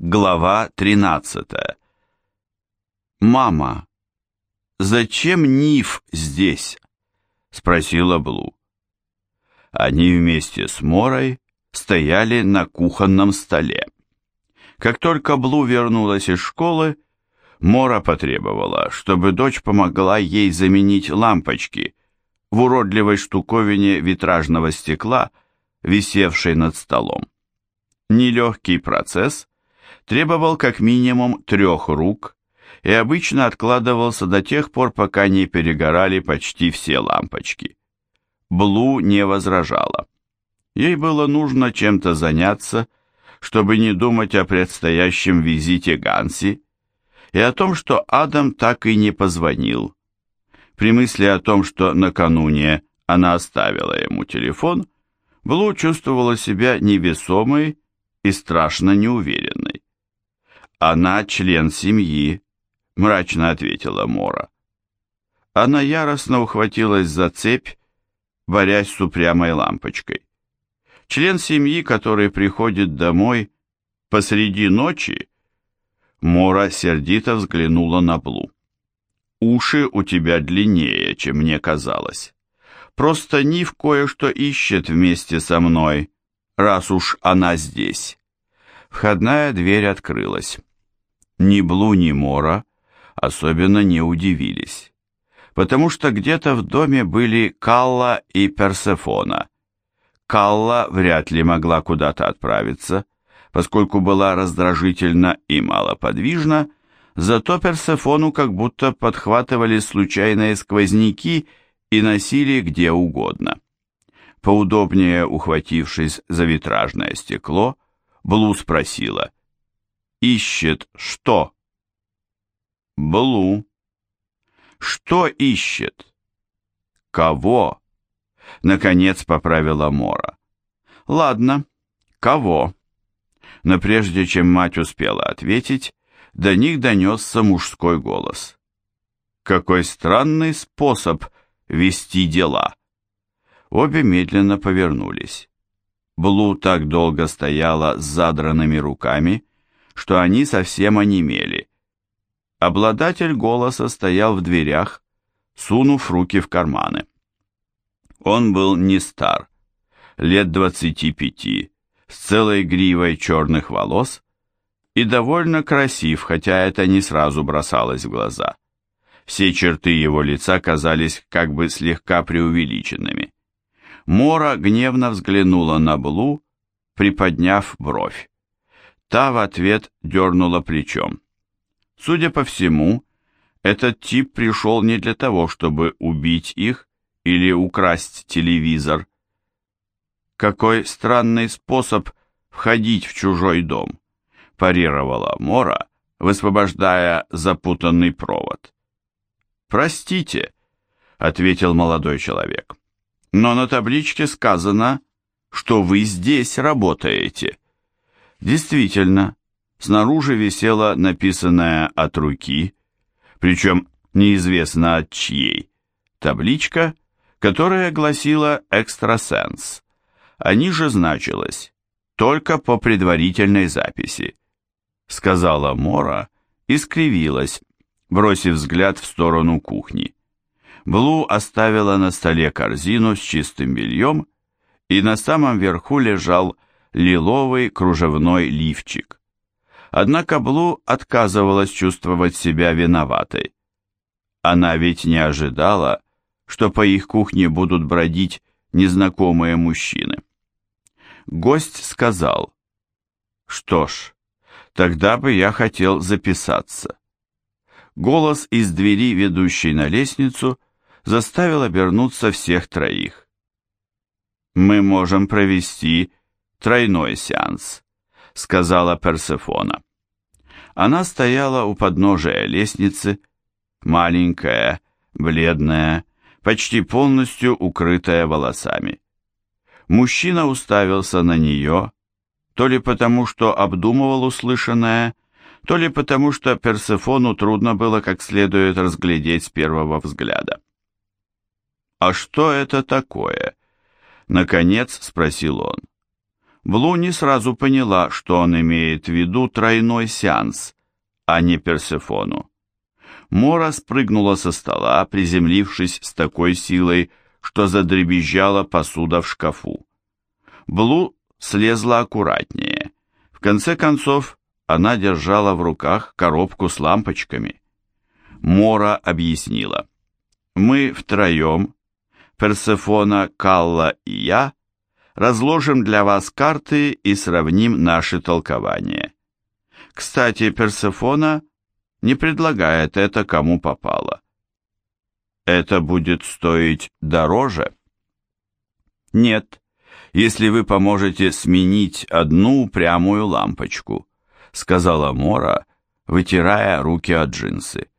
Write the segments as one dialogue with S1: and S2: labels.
S1: Глава 13 «Мама, зачем Ниф здесь?» — спросила Блу. Они вместе с Морой стояли на кухонном столе. Как только Блу вернулась из школы, Мора потребовала, чтобы дочь помогла ей заменить лампочки в уродливой штуковине витражного стекла, висевшей над столом. Нелегкий процесс требовал как минимум трех рук и обычно откладывался до тех пор, пока не перегорали почти все лампочки. Блу не возражала. Ей было нужно чем-то заняться, чтобы не думать о предстоящем визите Ганси и о том, что Адам так и не позвонил. При мысли о том, что накануне она оставила ему телефон, Блу чувствовала себя невесомой и страшно неуверенной. «Она член семьи», — мрачно ответила Мора. Она яростно ухватилась за цепь, борясь с упрямой лампочкой. Член семьи, который приходит домой посреди ночи, Мора сердито взглянула на Блу. «Уши у тебя длиннее, чем мне казалось. Просто Нив кое-что ищет вместе со мной, раз уж она здесь». Входная дверь открылась. Ни Блу, ни Мора особенно не удивились, потому что где-то в доме были Калла и Персефона. Калла вряд ли могла куда-то отправиться, поскольку была раздражительна и малоподвижна, зато Персефону как будто подхватывали случайные сквозняки и носили где угодно. Поудобнее ухватившись за витражное стекло, Блу спросила. «Ищет что?» «Блу». «Что ищет?» «Кого?» Наконец поправила Мора. «Ладно, кого?» но прежде чем мать успела ответить, до них донесся мужской голос. «Какой странный способ вести дела!» Обе медленно повернулись. Блу так долго стояла с задранными руками, что они совсем онемели. Обладатель голоса стоял в дверях, сунув руки в карманы. Он был не стар, лет двадцати пяти, с целой гривой черных волос и довольно красив, хотя это не сразу бросалось в глаза. Все черты его лица казались как бы слегка преувеличенными. Мора гневно взглянула на Блу, приподняв бровь. Та в ответ дернула плечом. Судя по всему, этот тип пришел не для того, чтобы убить их или украсть телевизор, какой странный способ входить в чужой дом, парировала Мора, высвобождая запутанный провод. Простите, ответил молодой человек. Но на табличке сказано, что вы здесь работаете. Действительно, снаружи висела написанная от руки, причем неизвестно от чьей, табличка, которая гласила «Экстрасенс» а ниже значилось «только по предварительной записи», сказала Мора и скривилась, бросив взгляд в сторону кухни. Блу оставила на столе корзину с чистым бельем, и на самом верху лежал лиловый кружевной лифчик. Однако Блу отказывалась чувствовать себя виноватой. Она ведь не ожидала, что по их кухне будут бродить незнакомые мужчины. Гость сказал, «Что ж, тогда бы я хотел записаться». Голос из двери, ведущей на лестницу, заставил обернуться всех троих. «Мы можем провести тройной сеанс», — сказала Персефона. Она стояла у подножия лестницы, маленькая, бледная, почти полностью укрытая волосами. Мужчина уставился на нее, то ли потому, что обдумывал услышанное, то ли потому, что Персефону трудно было как следует разглядеть с первого взгляда. «А что это такое?» — наконец спросил он. Блу не сразу поняла, что он имеет в виду тройной сеанс, а не Персефону. Мора спрыгнула со стола, приземлившись с такой силой, что задребезжала посуда в шкафу. Блу слезла аккуратнее. В конце концов, она держала в руках коробку с лампочками. Мора объяснила. «Мы втроем, Персефона, Калла и я, разложим для вас карты и сравним наши толкования. Кстати, Персефона не предлагает это кому попало. Это будет стоить дороже? Нет, если вы поможете сменить одну упрямую лампочку, сказала Мора, вытирая руки от джинсы.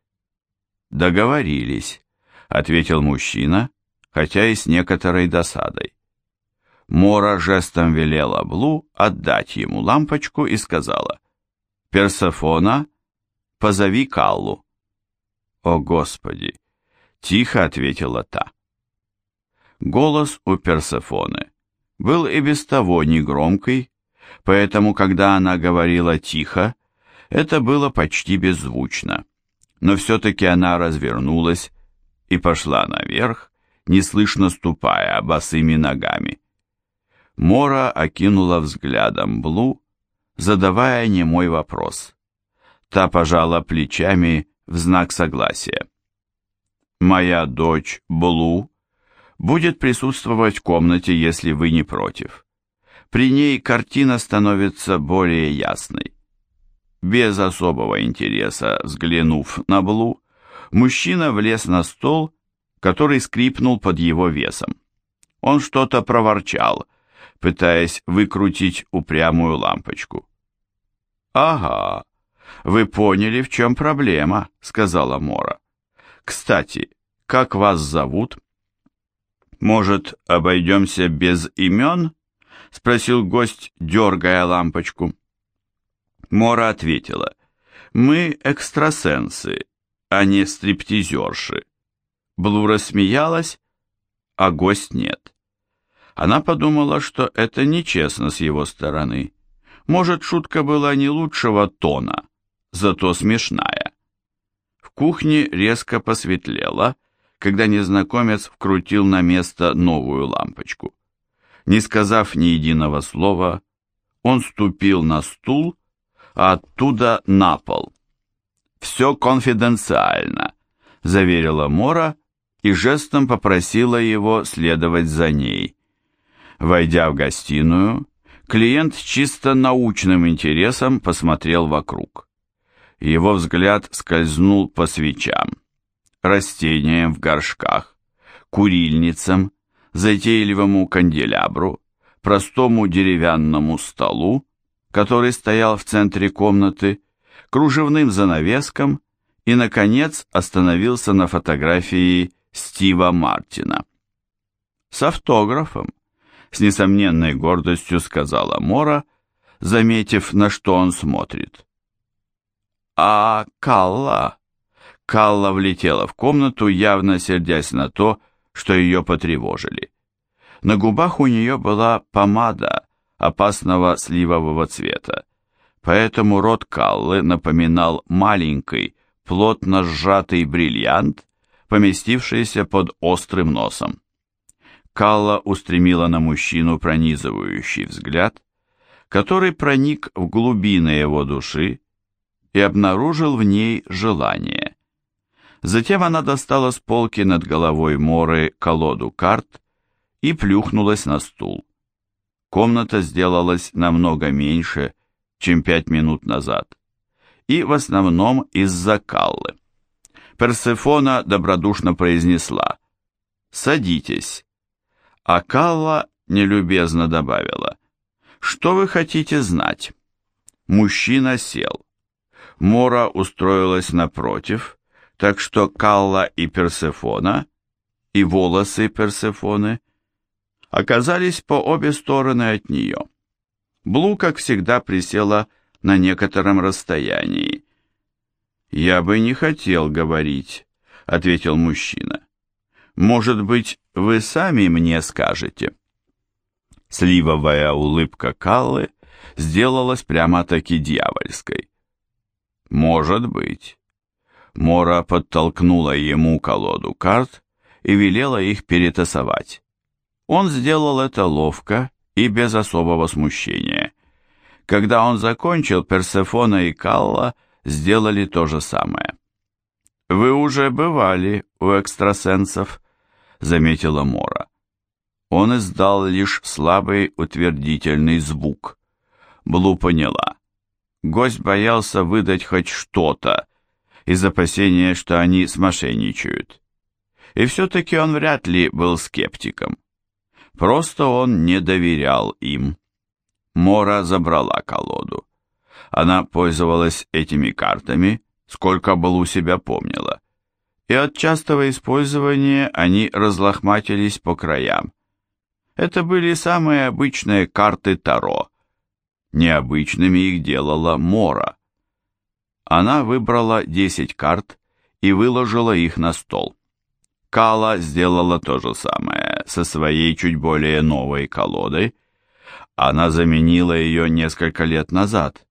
S1: Договорились, ответил мужчина, хотя и с некоторой досадой. Мора жестом велела Блу отдать ему лампочку и сказала, «Персефона, позови Каллу». «О, Господи!» — тихо ответила та. Голос у Персефоны был и без того негромкий, поэтому, когда она говорила тихо, это было почти беззвучно. Но все-таки она развернулась и пошла наверх, неслышно ступая босыми ногами. Мора окинула взглядом Блу, задавая немой вопрос. Та пожала плечами в знак согласия. «Моя дочь Блу будет присутствовать в комнате, если вы не против. При ней картина становится более ясной». Без особого интереса взглянув на Блу, мужчина влез на стол, который скрипнул под его весом. Он что-то проворчал – пытаясь выкрутить упрямую лампочку. «Ага, вы поняли, в чем проблема», — сказала Мора. «Кстати, как вас зовут?» «Может, обойдемся без имен?» — спросил гость, дергая лампочку. Мора ответила. «Мы экстрасенсы, а не стриптизерши». Блу рассмеялась, а гость нет. Она подумала, что это нечестно с его стороны. Может, шутка была не лучшего тона, зато смешная. В кухне резко посветлело, когда незнакомец вкрутил на место новую лампочку. Не сказав ни единого слова, он ступил на стул, а оттуда на пол. «Все конфиденциально», — заверила Мора и жестом попросила его следовать за ней. Войдя в гостиную, клиент с чисто научным интересом посмотрел вокруг. Его взгляд скользнул по свечам, растениям в горшках, курильницам, затейливому канделябру, простому деревянному столу, который стоял в центре комнаты, кружевным занавескам и, наконец, остановился на фотографии Стива Мартина. С автографом, с несомненной гордостью сказала Мора, заметив, на что он смотрит. «А Калла?» Калла влетела в комнату, явно сердясь на то, что ее потревожили. На губах у нее была помада опасного сливового цвета, поэтому рот Каллы напоминал маленький, плотно сжатый бриллиант, поместившийся под острым носом. Калла устремила на мужчину пронизывающий взгляд, который проник в глубины его души и обнаружил в ней желание. Затем она достала с полки над головой Моры колоду карт и плюхнулась на стул. Комната сделалась намного меньше, чем пять минут назад, и в основном из-за Каллы. Персефона добродушно произнесла «Садитесь» А Калла нелюбезно добавила. «Что вы хотите знать?» Мужчина сел. Мора устроилась напротив, так что Калла и Персефона, и волосы Персефоны, оказались по обе стороны от нее. Блу, как всегда, присела на некотором расстоянии. «Я бы не хотел говорить», — ответил мужчина. Может быть, вы сами мне скажете?» Сливовая улыбка Каллы сделалась прямо-таки дьявольской. «Может быть». Мора подтолкнула ему колоду карт и велела их перетасовать. Он сделал это ловко и без особого смущения. Когда он закончил, Персефона и Калла сделали то же самое. «Вы уже бывали у экстрасенсов», — заметила Мора. Он издал лишь слабый утвердительный звук. Блу поняла. Гость боялся выдать хоть что-то, из опасения, что они смошенничают. И все-таки он вряд ли был скептиком. Просто он не доверял им. Мора забрала колоду. Она пользовалась этими картами, сколько Блу себя помнила. И от частого использования они разлохматились по краям. Это были самые обычные карты Таро. Необычными их делала Мора. Она выбрала 10 карт и выложила их на стол. Кала сделала то же самое со своей чуть более новой колодой. Она заменила ее несколько лет назад,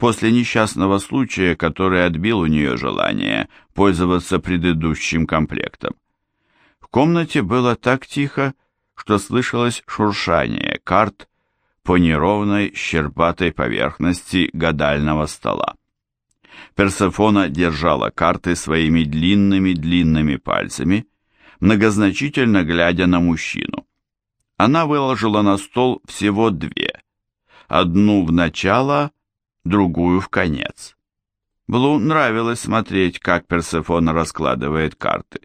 S1: после несчастного случая, который отбил у нее желание пользоваться предыдущим комплектом. В комнате было так тихо, что слышалось шуршание карт по неровной щербатой поверхности гадального стола. Персефона держала карты своими длинными-длинными пальцами, многозначительно глядя на мужчину. Она выложила на стол всего две. Одну в начало, другую в конец. Блу нравилось смотреть, как Персефона раскладывает карты.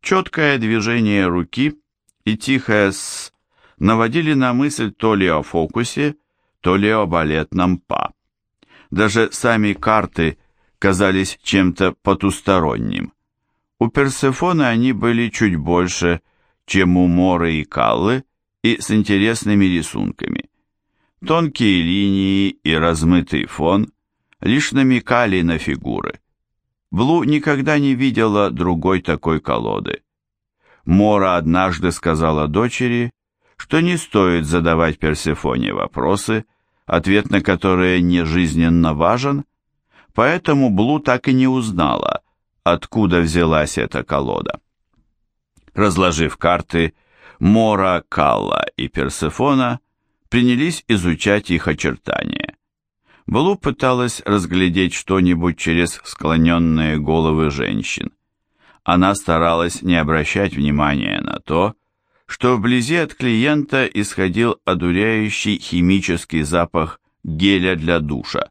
S1: Четкое движение руки и тихое «с» наводили на мысль то ли о фокусе, то ли о балетном па. Даже сами карты казались чем-то потусторонним. У Персефоны они были чуть больше, чем у Моры и Каллы, и с интересными рисунками. Тонкие линии и размытый фон лишь намекали на фигуры. Блу никогда не видела другой такой колоды. Мора однажды сказала дочери, что не стоит задавать Персефоне вопросы, ответ на которые не жизненно важен, поэтому Блу так и не узнала, откуда взялась эта колода. Разложив карты, Мора, Калла и Персефона принялись изучать их очертания. Блу пыталась разглядеть что-нибудь через склоненные головы женщин. Она старалась не обращать внимания на то, что вблизи от клиента исходил одуряющий химический запах геля для душа,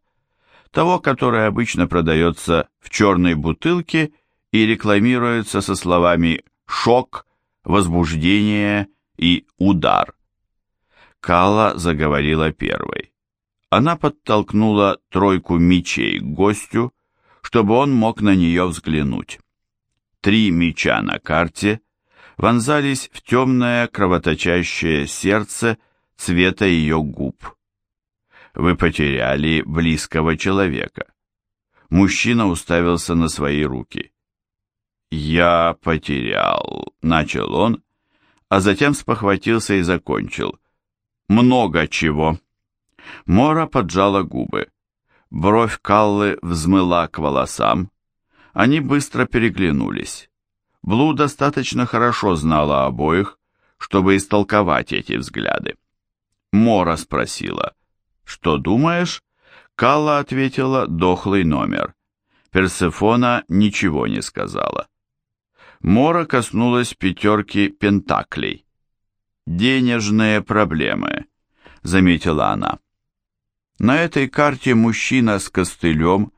S1: того, который обычно продается в черной бутылке и рекламируется со словами «шок», «возбуждение» и «удар». Кала заговорила первой. Она подтолкнула тройку мечей к гостю, чтобы он мог на нее взглянуть. Три меча на карте вонзались в темное кровоточащее сердце цвета ее губ. Вы потеряли близкого человека. Мужчина уставился на свои руки. «Я потерял», — начал он, а затем спохватился и закончил. «Много чего». Мора поджала губы. Бровь Каллы взмыла к волосам. Они быстро переглянулись. Блу достаточно хорошо знала обоих, чтобы истолковать эти взгляды. Мора спросила, «Что думаешь?» Калла ответила «Дохлый номер». Персефона ничего не сказала. Мора коснулась пятерки пентаклей. «Денежные проблемы», — заметила она. На этой карте мужчина с костылем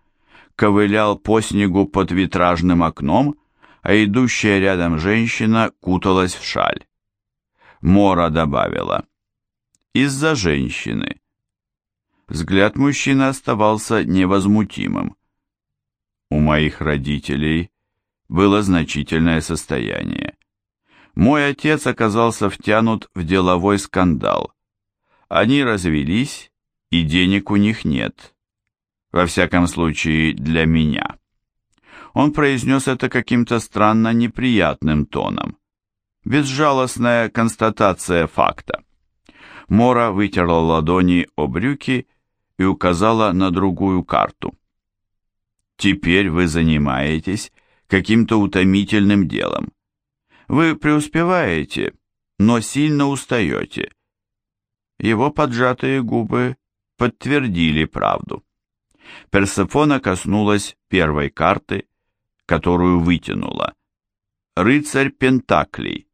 S1: ковылял по снегу под витражным окном, а идущая рядом женщина куталась в шаль. Мора добавила, «Из-за женщины». Взгляд мужчины оставался невозмутимым. У моих родителей было значительное состояние. Мой отец оказался втянут в деловой скандал. Они развелись, и денег у них нет. Во всяком случае, для меня. Он произнес это каким-то странно неприятным тоном. Безжалостная констатация факта. Мора вытерла ладони о брюки и указала на другую карту. «Теперь вы занимаетесь каким-то утомительным делом. Вы преуспеваете, но сильно устаете». Его поджатые губы подтвердили правду. Персефона коснулась первой карты, которую вытянула. Рыцарь Пентаклей.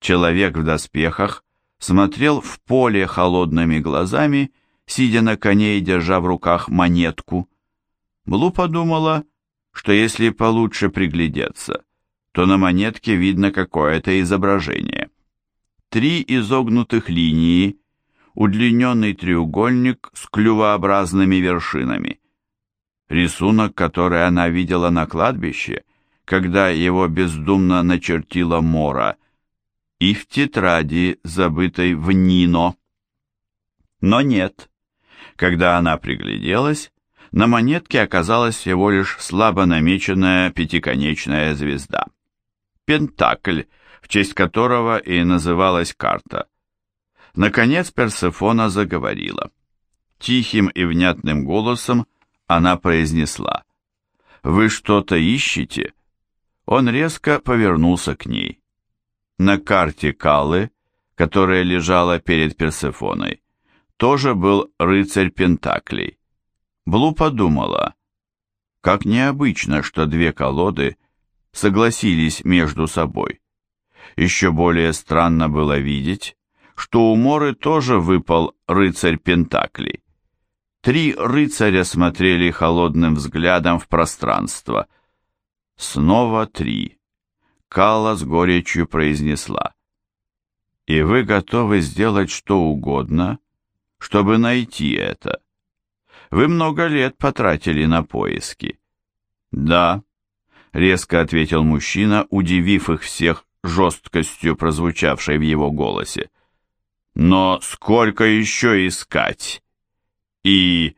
S1: Человек в доспехах смотрел в поле холодными глазами, сидя на коне и держа в руках монетку. Блу подумала, что если получше приглядеться, то на монетке видно какое-то изображение. Три изогнутых линии, удлиненный треугольник с клювообразными вершинами. Рисунок, который она видела на кладбище, когда его бездумно начертила Мора, и в тетради, забытой в Нино. Но нет. Когда она пригляделась, на монетке оказалась всего лишь слабо намеченная пятиконечная звезда. Пентакль, в честь которого и называлась карта. Наконец Персефона заговорила. Тихим и внятным голосом она произнесла. «Вы что-то ищете?» Он резко повернулся к ней. На карте Калы, которая лежала перед Персефоной, тоже был рыцарь Пентаклей. Блу подумала, как необычно, что две колоды согласились между собой. Еще более странно было видеть, что у Моры тоже выпал рыцарь Пентаклей. Три рыцаря смотрели холодным взглядом в пространство. Снова три. Калла с горечью произнесла. «И вы готовы сделать что угодно, чтобы найти это? Вы много лет потратили на поиски». «Да», — резко ответил мужчина, удивив их всех жесткостью, прозвучавшей в его голосе. «Но сколько еще искать?» и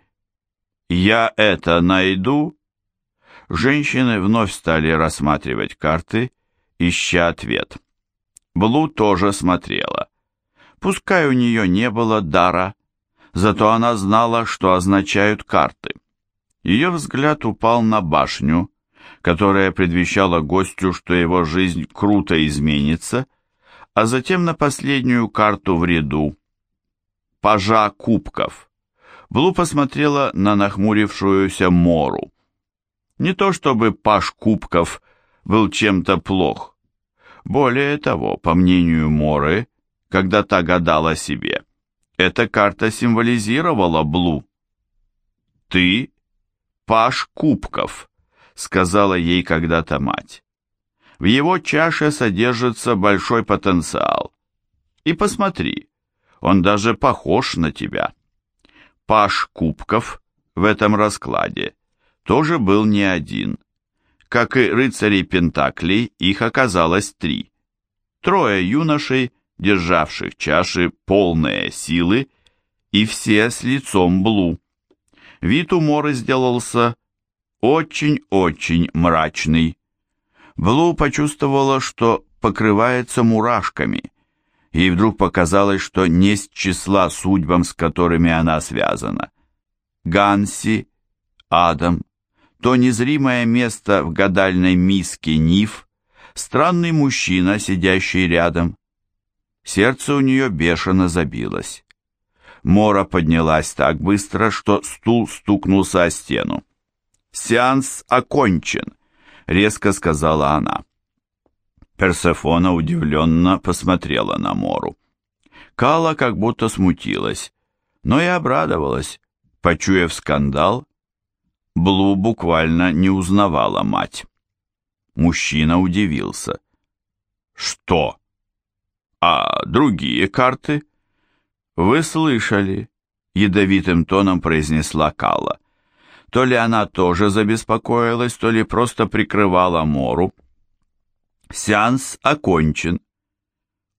S1: «Я это найду?» Женщины вновь стали рассматривать карты, ища ответ. Блу тоже смотрела. Пускай у нее не было дара, зато она знала, что означают карты. Ее взгляд упал на башню, которая предвещала гостю, что его жизнь круто изменится, а затем на последнюю карту в ряду. Пажа кубков. Блу посмотрела на нахмурившуюся Мору. Не то чтобы Паш Кубков был чем-то плох. Более того, по мнению Моры, когда та гадала себе, эта карта символизировала Блу. «Ты Паш Кубков», — сказала ей когда-то мать. «В его чаше содержится большой потенциал. И посмотри, он даже похож на тебя». Паш Кубков в этом раскладе тоже был не один. Как и рыцарей Пентаклей, их оказалось три. Трое юношей, державших чаши полные силы, и все с лицом Блу. Вид у Моры сделался очень-очень мрачный. Блу почувствовала, что покрывается мурашками – Ей вдруг показалось, что не с числа судьбам, с которыми она связана. Ганси, Адам, то незримое место в гадальной миске Ниф, странный мужчина, сидящий рядом. Сердце у нее бешено забилось. Мора поднялась так быстро, что стул стукнулся о стену. «Сеанс окончен», — резко сказала она. Персефона удивленно посмотрела на Мору. Кала как будто смутилась, но и обрадовалась, почуяв скандал. Блу буквально не узнавала мать. Мужчина удивился. «Что? А другие карты?» «Вы слышали», — ядовитым тоном произнесла Кала. То ли она тоже забеспокоилась, то ли просто прикрывала Мору. Сеанс окончен.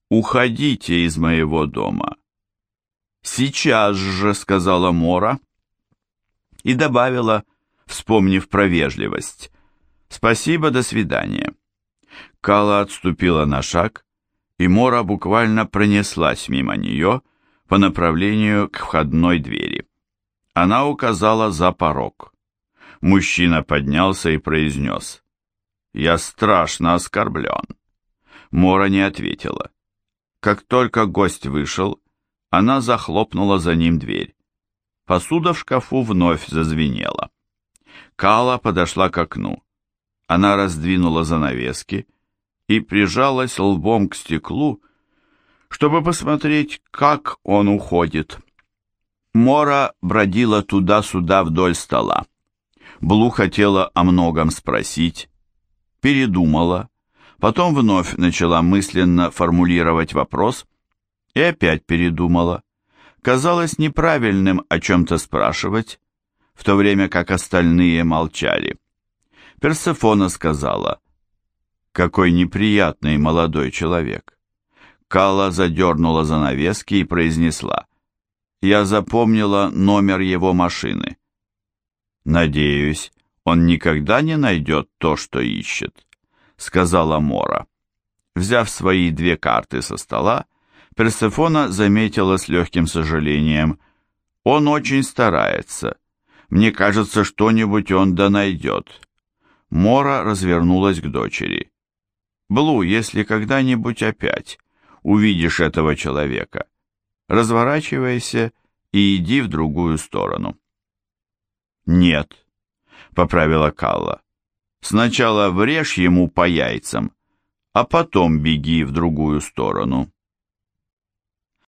S1: Уходите из моего дома. Сейчас же, сказала Мора и добавила, вспомнив про вежливость. Спасибо, до свидания. Кала отступила на шаг, и Мора буквально пронеслась мимо нее, по направлению к входной двери. Она указала за порог. Мужчина поднялся и произнес. «Я страшно оскорблен». Мора не ответила. Как только гость вышел, она захлопнула за ним дверь. Посуда в шкафу вновь зазвенела. Кала подошла к окну. Она раздвинула занавески и прижалась лбом к стеклу, чтобы посмотреть, как он уходит. Мора бродила туда-сюда вдоль стола. Блу хотела о многом спросить, передумала, потом вновь начала мысленно формулировать вопрос и опять передумала. Казалось неправильным о чем-то спрашивать, в то время как остальные молчали. Персефона сказала, «Какой неприятный молодой человек». Кала задернула занавески и произнесла, «Я запомнила номер его машины». «Надеюсь, он никогда не найдет то, что ищет», — сказала Мора. Взяв свои две карты со стола, Персефона заметила с легким сожалением, «Он очень старается. Мне кажется, что-нибудь он да найдет». Мора развернулась к дочери. «Блу, если когда-нибудь опять увидишь этого человека, разворачивайся и иди в другую сторону». «Нет», — поправила Калла. «Сначала врежь ему по яйцам, а потом беги в другую сторону».